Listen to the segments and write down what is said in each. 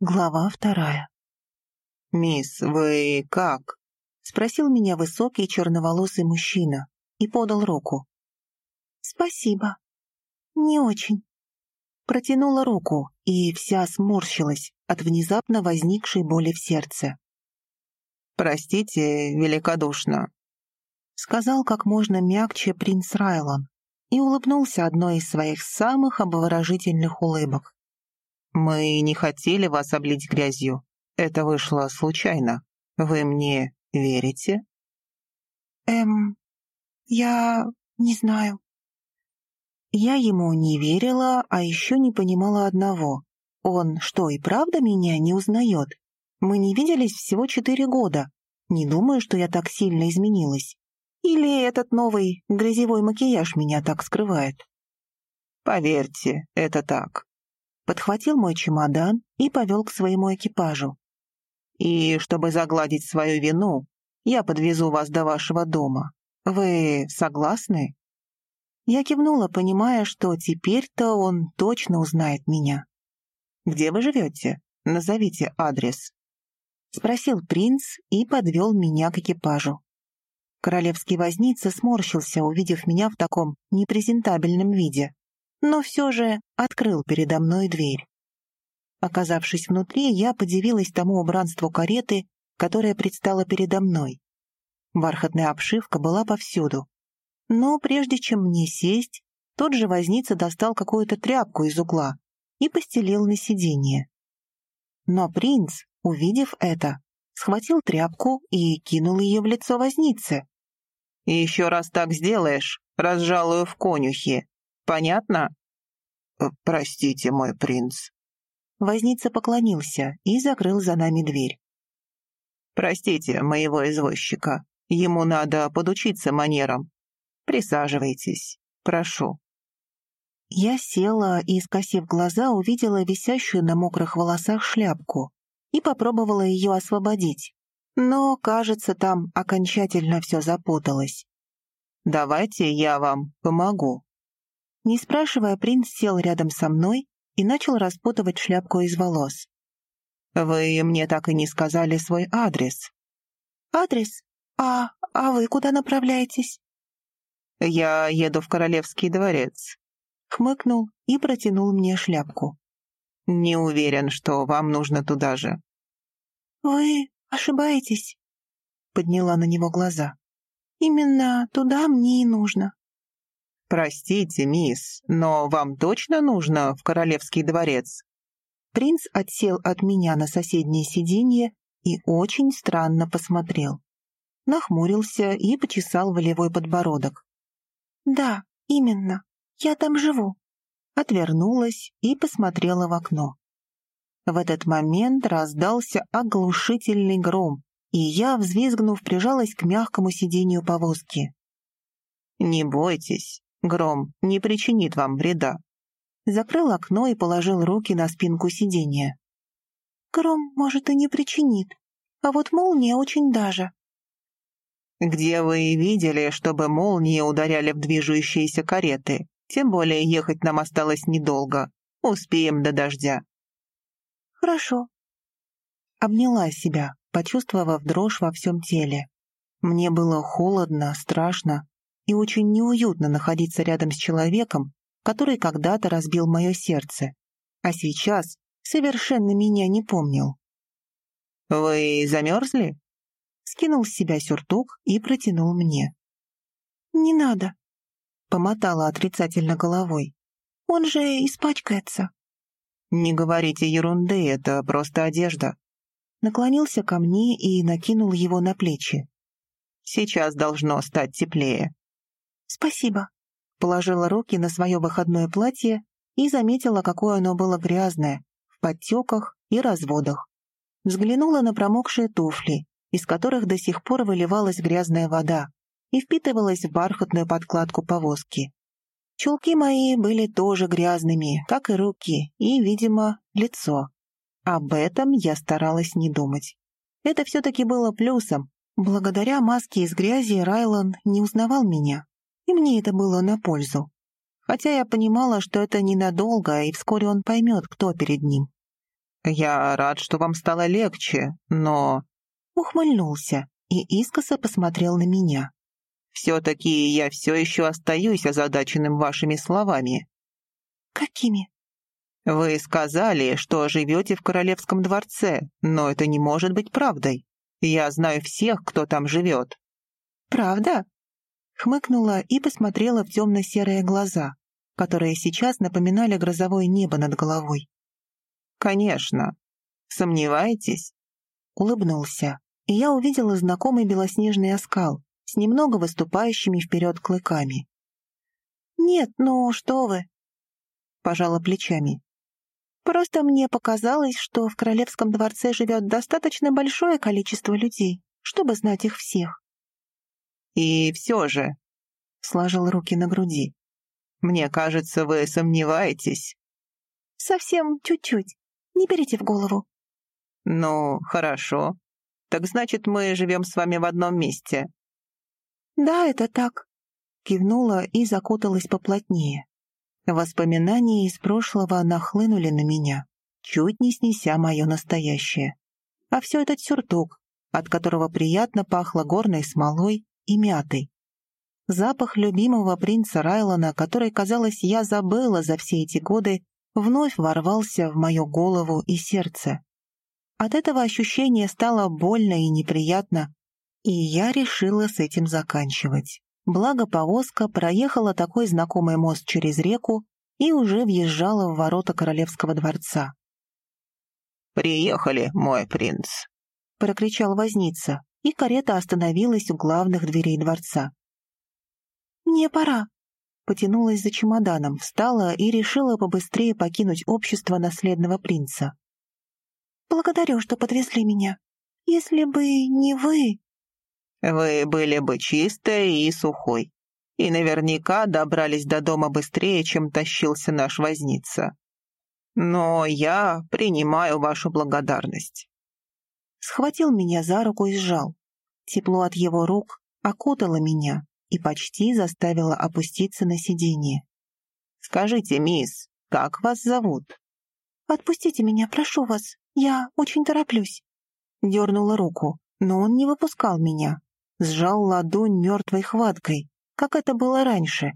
Глава вторая. «Мисс, вы как?» — спросил меня высокий черноволосый мужчина и подал руку. «Спасибо. Не очень». Протянула руку и вся сморщилась от внезапно возникшей боли в сердце. «Простите великодушно», — сказал как можно мягче принц Райлон и улыбнулся одной из своих самых обворожительных улыбок. «Мы не хотели вас облить грязью. Это вышло случайно. Вы мне верите?» «Эм, я не знаю». Я ему не верила, а еще не понимала одного. Он что, и правда меня не узнает? Мы не виделись всего четыре года. Не думаю, что я так сильно изменилась. Или этот новый грязевой макияж меня так скрывает? Поверьте, это так подхватил мой чемодан и повел к своему экипажу. «И чтобы загладить свою вину, я подвезу вас до вашего дома. Вы согласны?» Я кивнула, понимая, что теперь-то он точно узнает меня. «Где вы живете? Назовите адрес». Спросил принц и подвел меня к экипажу. Королевский возница сморщился, увидев меня в таком непрезентабельном виде но все же открыл передо мной дверь. Оказавшись внутри, я подивилась тому убранству кареты, которая предстала передо мной. Бархатная обшивка была повсюду. Но прежде чем мне сесть, тот же возница достал какую-то тряпку из угла и постелил на сиденье. Но принц, увидев это, схватил тряпку и кинул ее в лицо возницы. «Еще раз так сделаешь, разжалую в конюхи», Понятно?» э, «Простите, мой принц». Возница поклонился и закрыл за нами дверь. «Простите моего извозчика. Ему надо подучиться манерам. Присаживайтесь, прошу». Я села и, скосив глаза, увидела висящую на мокрых волосах шляпку и попробовала ее освободить. Но, кажется, там окончательно все запуталось. «Давайте я вам помогу», не спрашивая, принц сел рядом со мной и начал распутывать шляпку из волос. «Вы мне так и не сказали свой адрес». «Адрес? А, а вы куда направляетесь?» «Я еду в Королевский дворец», — хмыкнул и протянул мне шляпку. «Не уверен, что вам нужно туда же». «Вы ошибаетесь», — подняла на него глаза. «Именно туда мне и нужно». «Простите, мисс, но вам точно нужно в королевский дворец?» Принц отсел от меня на соседнее сиденье и очень странно посмотрел. Нахмурился и почесал волевой подбородок. «Да, именно. Я там живу». Отвернулась и посмотрела в окно. В этот момент раздался оглушительный гром, и я, взвизгнув, прижалась к мягкому сиденью повозки. «Не бойтесь, Гром не причинит вам вреда». Закрыл окно и положил руки на спинку сиденья. «Гром, может, и не причинит, а вот молния очень даже». «Где вы видели, чтобы молнии ударяли в движущиеся кареты? Тем более ехать нам осталось недолго. Успеем до дождя». «Хорошо». Обняла себя, почувствовав дрожь во всем теле. Мне было холодно, страшно, и очень неуютно находиться рядом с человеком, который когда-то разбил мое сердце, а сейчас совершенно меня не помнил. «Вы замерзли?» Скинул с себя сюртук и протянул мне. «Не надо», — помотала отрицательно головой. «Он же испачкается». «Не говорите ерунды, это просто одежда». Наклонился ко мне и накинул его на плечи. «Сейчас должно стать теплее». «Спасибо», — положила руки на свое выходное платье и заметила, какое оно было грязное, в подтеках и разводах. Взглянула на промокшие туфли, из которых до сих пор выливалась грязная вода и впитывалась в бархатную подкладку повозки. Чулки мои были тоже грязными, как и руки, и, видимо, лицо. Об этом я старалась не думать. Это все-таки было плюсом. Благодаря маске из грязи Райлан не узнавал меня и мне это было на пользу. Хотя я понимала, что это ненадолго, и вскоре он поймет, кто перед ним. Я рад, что вам стало легче, но...» Ухмыльнулся и искоса посмотрел на меня. «Все-таки я все еще остаюсь озадаченным вашими словами». «Какими?» «Вы сказали, что живете в королевском дворце, но это не может быть правдой. Я знаю всех, кто там живет». «Правда?» Хмыкнула и посмотрела в темно-серые глаза, которые сейчас напоминали грозовое небо над головой. «Конечно. Сомневаетесь?» Улыбнулся, и я увидела знакомый белоснежный оскал с немного выступающими вперед клыками. «Нет, ну что вы!» Пожала плечами. «Просто мне показалось, что в королевском дворце живет достаточно большое количество людей, чтобы знать их всех». «И все же...» — сложил руки на груди. «Мне кажется, вы сомневаетесь». «Совсем чуть-чуть. Не берите в голову». «Ну, хорошо. Так значит, мы живем с вами в одном месте». «Да, это так», — кивнула и закуталась поплотнее. Воспоминания из прошлого нахлынули на меня, чуть не снеся мое настоящее. А все этот сюртук, от которого приятно пахло горной смолой и мятой. Запах любимого принца Райлона, который, казалось, я забыла за все эти годы, вновь ворвался в мою голову и сердце. От этого ощущения стало больно и неприятно, и я решила с этим заканчивать. Благо повозка проехала такой знакомый мост через реку и уже въезжала в ворота королевского дворца. «Приехали, мой принц!» — прокричал возница, и карета остановилась у главных дверей дворца. «Мне пора», потянулась за чемоданом, встала и решила побыстрее покинуть общество наследного принца. «Благодарю, что подвезли меня. Если бы не вы...» «Вы были бы чистой и сухой, и наверняка добрались до дома быстрее, чем тащился наш возница. Но я принимаю вашу благодарность». Схватил меня за руку и сжал. Тепло от его рук окутало меня, и почти заставила опуститься на сиденье. «Скажите, мисс, как вас зовут?» «Отпустите меня, прошу вас, я очень тороплюсь». Дернула руку, но он не выпускал меня. Сжал ладонь мертвой хваткой, как это было раньше,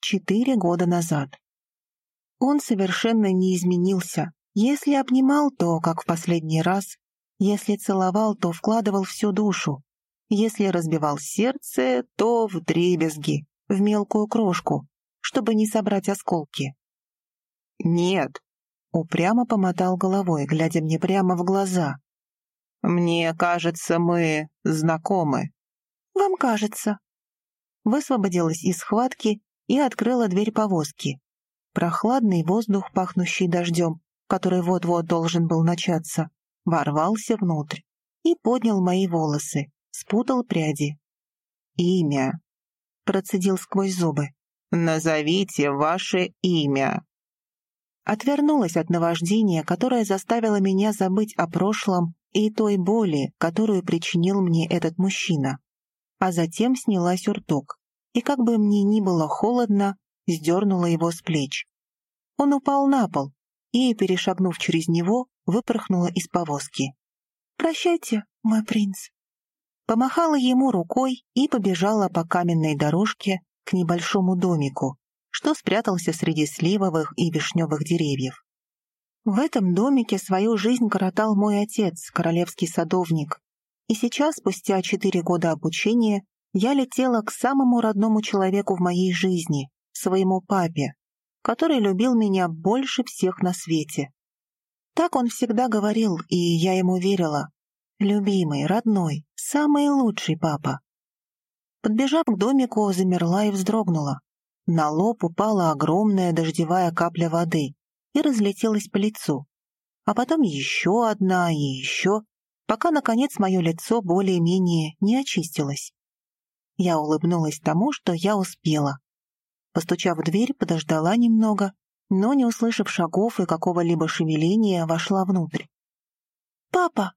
четыре года назад. Он совершенно не изменился. Если обнимал, то, как в последний раз. Если целовал, то вкладывал всю душу. Если разбивал сердце, то в дребезги, в мелкую крошку, чтобы не собрать осколки. «Нет», — упрямо помотал головой, глядя мне прямо в глаза. «Мне кажется, мы знакомы». «Вам кажется». Высвободилась из схватки и открыла дверь повозки. Прохладный воздух, пахнущий дождем, который вот-вот должен был начаться, ворвался внутрь и поднял мои волосы, спутал пряди. «Имя», — процедил сквозь зубы. «Назовите ваше имя». Отвернулась от наваждения, которое заставило меня забыть о прошлом и той боли, которую причинил мне этот мужчина. А затем сняла сюртук, и как бы мне ни было холодно, сдернула его с плеч. Он упал на пол, и, перешагнув через него, выпорхнула из повозки. «Прощайте, мой принц», помахала ему рукой и побежала по каменной дорожке к небольшому домику, что спрятался среди сливовых и вишневых деревьев. В этом домике свою жизнь коротал мой отец, королевский садовник, и сейчас, спустя четыре года обучения, я летела к самому родному человеку в моей жизни, своему папе, который любил меня больше всех на свете. Так он всегда говорил, и я ему верила, Любимый, родной, самый лучший папа. Подбежав к домику, замерла и вздрогнула. На лоб упала огромная дождевая капля воды и разлетелась по лицу. А потом еще одна и еще, пока, наконец, мое лицо более-менее не очистилось. Я улыбнулась тому, что я успела. Постучав в дверь, подождала немного, но, не услышав шагов и какого-либо шевеления, вошла внутрь. «Папа!»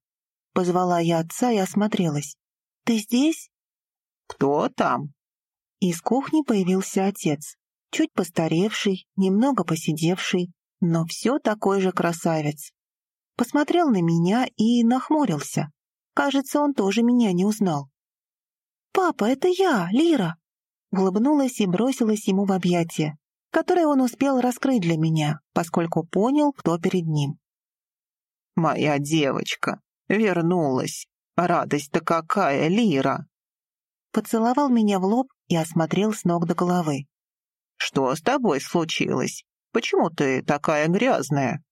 Позвала я отца и осмотрелась. «Ты здесь?» «Кто там?» Из кухни появился отец, чуть постаревший, немного посидевший, но все такой же красавец. посмотрел на меня и нахмурился. Кажется, он тоже меня не узнал. «Папа, это я, Лира!» Улыбнулась и бросилась ему в объятия, которые он успел раскрыть для меня, поскольку понял, кто перед ним. «Моя девочка вернулась! Радость-то какая, Лира!» Поцеловал меня в лоб и осмотрел с ног до головы. «Что с тобой случилось? Почему ты такая грязная?»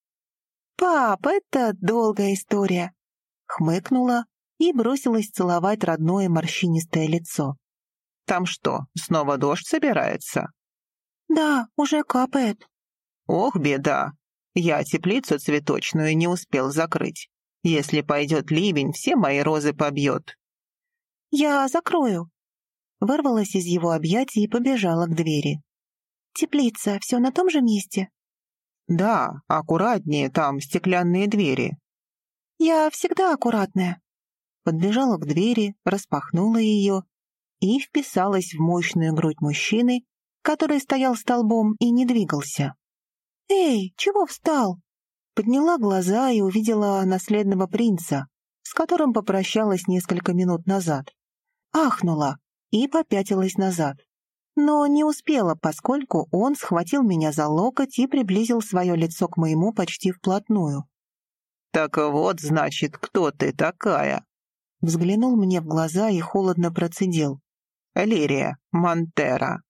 «Пап, это долгая история», — хмыкнула и бросилась целовать родное морщинистое лицо. «Там что, снова дождь собирается?» «Да, уже капает». «Ох, беда! Я теплицу цветочную не успел закрыть. Если пойдет ливень, все мои розы побьет». «Я закрою». Вырвалась из его объятий и побежала к двери. «Теплица все на том же месте?» «Да, аккуратнее, там стеклянные двери». «Я всегда аккуратная». Подбежала к двери, распахнула ее и вписалась в мощную грудь мужчины, который стоял столбом и не двигался. «Эй, чего встал?» Подняла глаза и увидела наследного принца, с которым попрощалась несколько минут назад. Ахнула и попятилась назад но не успела, поскольку он схватил меня за локоть и приблизил свое лицо к моему почти вплотную. «Так вот, значит, кто ты такая?» Взглянул мне в глаза и холодно процедил. «Лирия Монтера».